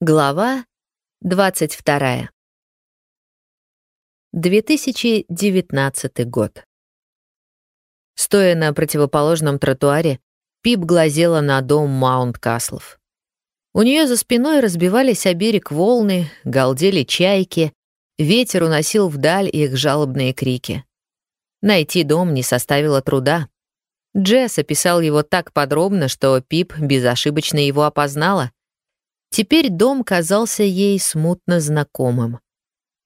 Глава 22. 2019 год. Стоя на противоположном тротуаре, Пип глазела на дом Маунт-Каслов. У нее за спиной разбивались о берег волны, галдели чайки, ветер уносил вдаль их жалобные крики. Найти дом не составило труда. Джесс описал его так подробно, что Пип безошибочно его опознала — Теперь дом казался ей смутно знакомым.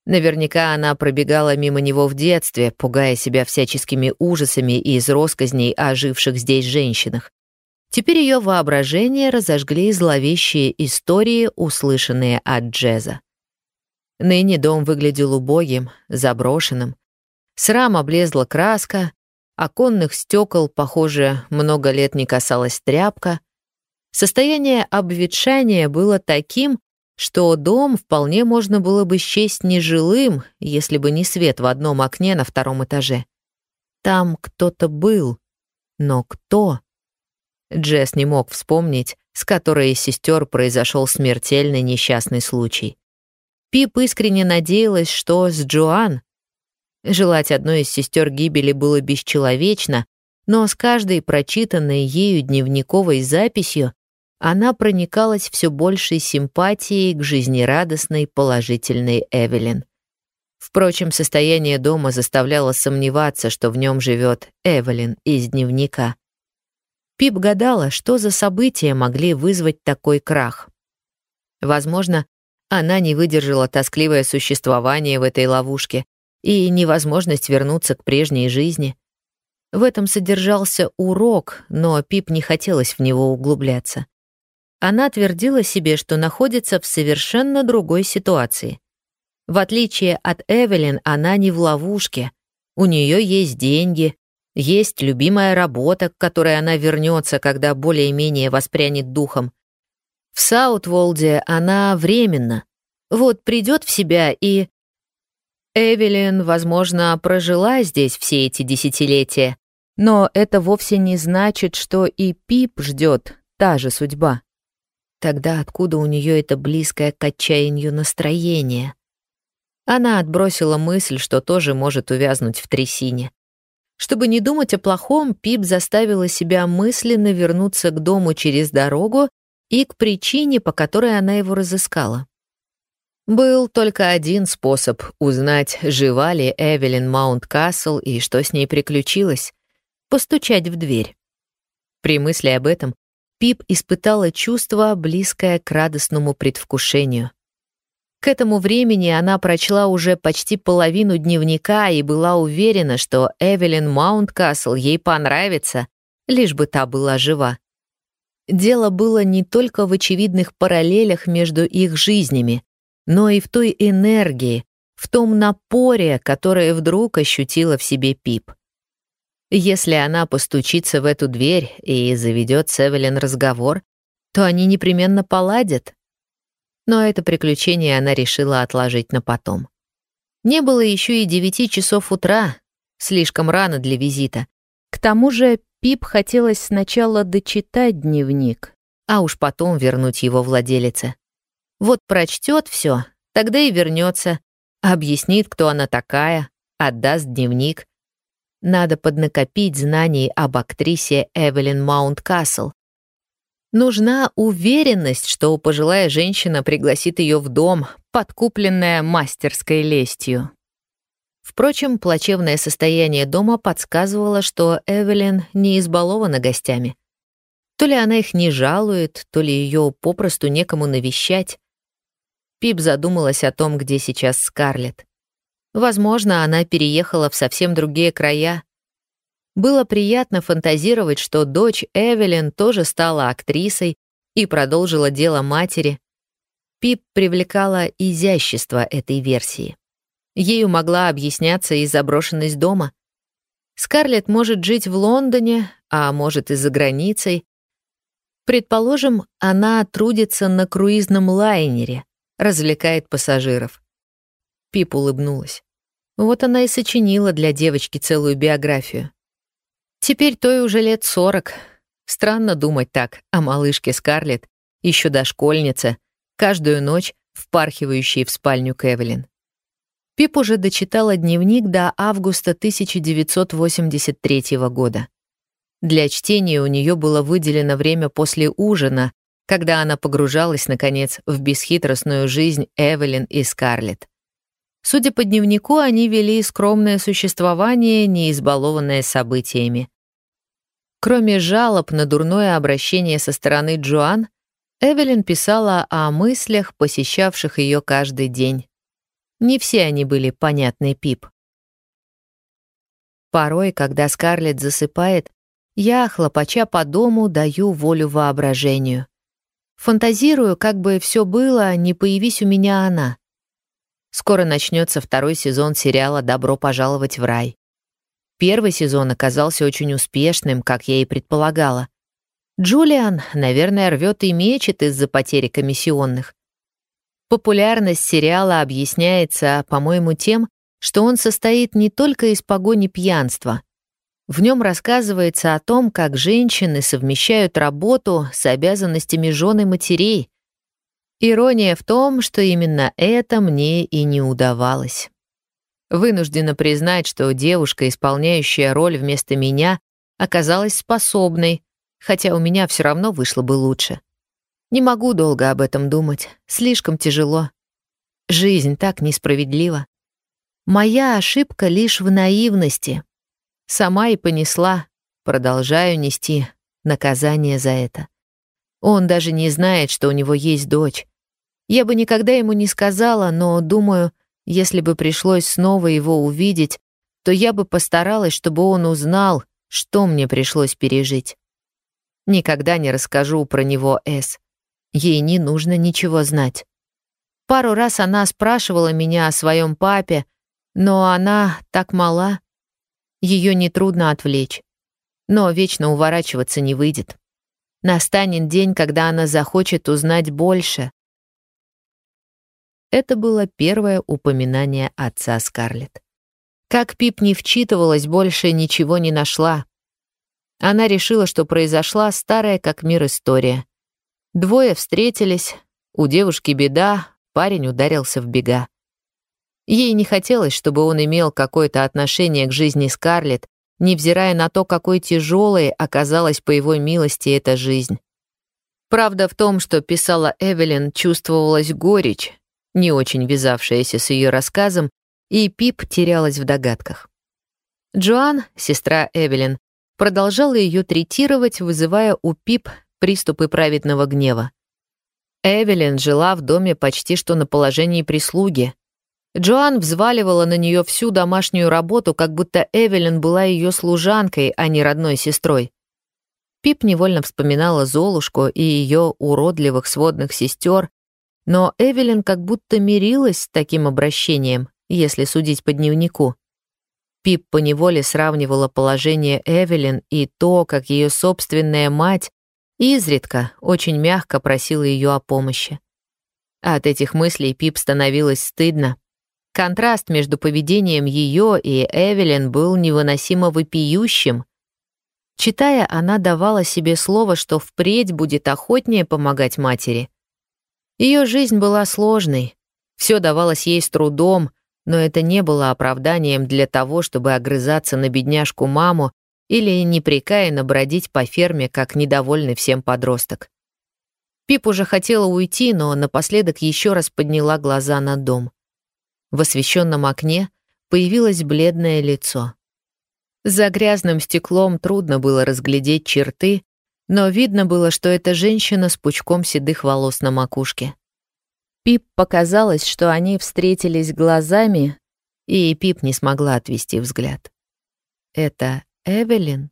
Наверняка она пробегала мимо него в детстве, пугая себя всяческими ужасами из росказней о живших здесь женщинах. Теперь ее воображение разожгли зловещие истории, услышанные от Джеза. Ныне дом выглядел убогим, заброшенным. С рам облезла краска, оконных стекол, похоже, много лет не касалась тряпка — Состояние обветшания было таким, что дом вполне можно было бы счесть нежилым, если бы не свет в одном окне на втором этаже. Там кто-то был, но кто? Джесс не мог вспомнить, с которой из сестер произошел смертельный несчастный случай. Пип искренне надеялась, что с Джоан. Желать одной из сестер гибели было бесчеловечно, но с каждой прочитанной ею дневниковой записью она проникалась все большей симпатией к жизнерадостной, положительной Эвелин. Впрочем, состояние дома заставляло сомневаться, что в нем живет Эвелин из дневника. Пип гадала, что за события могли вызвать такой крах. Возможно, она не выдержала тоскливое существование в этой ловушке и невозможность вернуться к прежней жизни. В этом содержался урок, но Пип не хотелось в него углубляться она твердила себе, что находится в совершенно другой ситуации. В отличие от Эвелин, она не в ловушке. У нее есть деньги, есть любимая работа, к которой она вернется, когда более-менее воспрянет духом. В Саутволде она временно. Вот придет в себя и... Эвелин, возможно, прожила здесь все эти десятилетия, но это вовсе не значит, что и Пип ждет та же судьба. Тогда откуда у нее это близкое к отчаянию настроение? Она отбросила мысль, что тоже может увязнуть в трясине. Чтобы не думать о плохом, Пип заставила себя мысленно вернуться к дому через дорогу и к причине, по которой она его разыскала. Был только один способ узнать, жива ли Эвелин Маунт-Касл и что с ней приключилось — постучать в дверь. При мысли об этом Пип испытала чувство, близкое к радостному предвкушению. К этому времени она прочла уже почти половину дневника и была уверена, что Эвелин Маунткасл ей понравится, лишь бы та была жива. Дело было не только в очевидных параллелях между их жизнями, но и в той энергии, в том напоре, которое вдруг ощутила в себе Пип. Если она постучится в эту дверь и заведет с Эвелин разговор, то они непременно поладят. Но это приключение она решила отложить на потом. Не было еще и девяти часов утра, слишком рано для визита. К тому же Пип хотелось сначала дочитать дневник, а уж потом вернуть его владелице. Вот прочтет все, тогда и вернется, объяснит, кто она такая, отдаст дневник — надо поднакопить знаний об актрисе Эвелин Маунт-Касл. Нужна уверенность, что пожилая женщина пригласит ее в дом, подкупленная мастерской лестью. Впрочем, плачевное состояние дома подсказывало, что Эвелин не избалована гостями. То ли она их не жалует, то ли ее попросту некому навещать. Пип задумалась о том, где сейчас Скарлетт. Возможно, она переехала в совсем другие края. Было приятно фантазировать, что дочь Эвелин тоже стала актрисой и продолжила дело матери. Пип привлекала изящество этой версии. Ею могла объясняться и заброшенность дома. Скарлетт может жить в Лондоне, а может и за границей. Предположим, она трудится на круизном лайнере, развлекает пассажиров. Пип улыбнулась. Вот она и сочинила для девочки целую биографию. Теперь той уже лет сорок. Странно думать так о малышке Скарлетт, еще дошкольнице, каждую ночь впархивающие в спальню Кэвелин. Пип уже дочитала дневник до августа 1983 года. Для чтения у нее было выделено время после ужина, когда она погружалась, наконец, в бесхитростную жизнь Эвелин и Скарлетт. Судя по дневнику, они вели скромное существование, не избалованное событиями. Кроме жалоб на дурное обращение со стороны Джоан, Эвелин писала о мыслях, посещавших ее каждый день. Не все они были понятны Пип. Порой, когда Скарлетт засыпает, я, хлопача по дому, даю волю воображению. Фантазирую, как бы все было, не появись у меня она. Скоро начнется второй сезон сериала «Добро пожаловать в рай». Первый сезон оказался очень успешным, как я и предполагала. Джулиан, наверное, рвет и мечет из-за потери комиссионных. Популярность сериала объясняется, по-моему, тем, что он состоит не только из погони пьянства. В нем рассказывается о том, как женщины совмещают работу с обязанностями жены матерей. Ирония в том, что именно это мне и не удавалось. Вынуждена признать, что девушка, исполняющая роль вместо меня, оказалась способной, хотя у меня все равно вышло бы лучше. Не могу долго об этом думать. Слишком тяжело. Жизнь так несправедлива. Моя ошибка лишь в наивности. Сама и понесла, продолжаю нести наказание за это. Он даже не знает, что у него есть дочь. Я бы никогда ему не сказала, но, думаю, если бы пришлось снова его увидеть, то я бы постаралась, чтобы он узнал, что мне пришлось пережить. Никогда не расскажу про него С. Ей не нужно ничего знать. Пару раз она спрашивала меня о своем папе, но она так мала. Ее нетрудно отвлечь. Но вечно уворачиваться не выйдет. Настанет день, когда она захочет узнать больше. Это было первое упоминание отца Скарлетт. Как Пип не вчитывалась, больше ничего не нашла. Она решила, что произошла старая как мир история. Двое встретились, у девушки беда, парень ударился в бега. Ей не хотелось, чтобы он имел какое-то отношение к жизни Скарлетт, невзирая на то, какой тяжелой оказалась по его милости эта жизнь. Правда в том, что писала Эвелин, чувствовалась горечь, не очень вязавшаяся с ее рассказом, и Пип терялась в догадках. Джоан, сестра Эвелин, продолжала ее третировать, вызывая у Пип приступы праведного гнева. Эвелин жила в доме почти что на положении прислуги. Джоан взваливала на нее всю домашнюю работу, как будто Эвелин была ее служанкой, а не родной сестрой. Пип невольно вспоминала Золушку и ее уродливых сводных сестер, но Эвелин как будто мирилась с таким обращением, если судить по дневнику. Пип поневоле сравнивала положение Эвелин и то, как ее собственная мать изредка очень мягко просила ее о помощи. От этих мыслей Пип становилось стыдно. Контраст между поведением ее и Эвелин был невыносимо вопиющим. Читая, она давала себе слово, что впредь будет охотнее помогать матери. Ее жизнь была сложной, все давалось ей с трудом, но это не было оправданием для того, чтобы огрызаться на бедняжку-маму или непрекаянно бродить по ферме, как недовольный всем подросток. Пип уже хотела уйти, но напоследок еще раз подняла глаза на дом. В освещенном окне появилось бледное лицо. За грязным стеклом трудно было разглядеть черты, но видно было, что это женщина с пучком седых волос на макушке. Пип показалось, что они встретились глазами, и Пип не смогла отвести взгляд. Это Эвелин?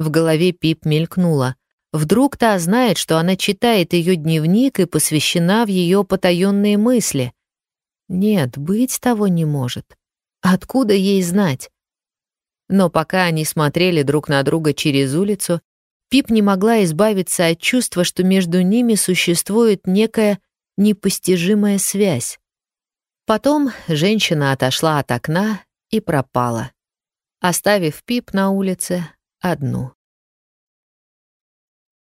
В голове Пип мелькнула. Вдруг та знает, что она читает ее дневник и посвящена в ее потаенные мысли. Нет, быть того не может. Откуда ей знать? Но пока они смотрели друг на друга через улицу, Пип не могла избавиться от чувства, что между ними существует некая непостижимая связь. Потом женщина отошла от окна и пропала оставив Пип на улице одну.